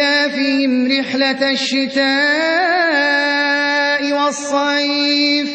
إِيلَافِهِمْ رِحْلَةَ الشِّتَاءِ وَالصَّيْفِ.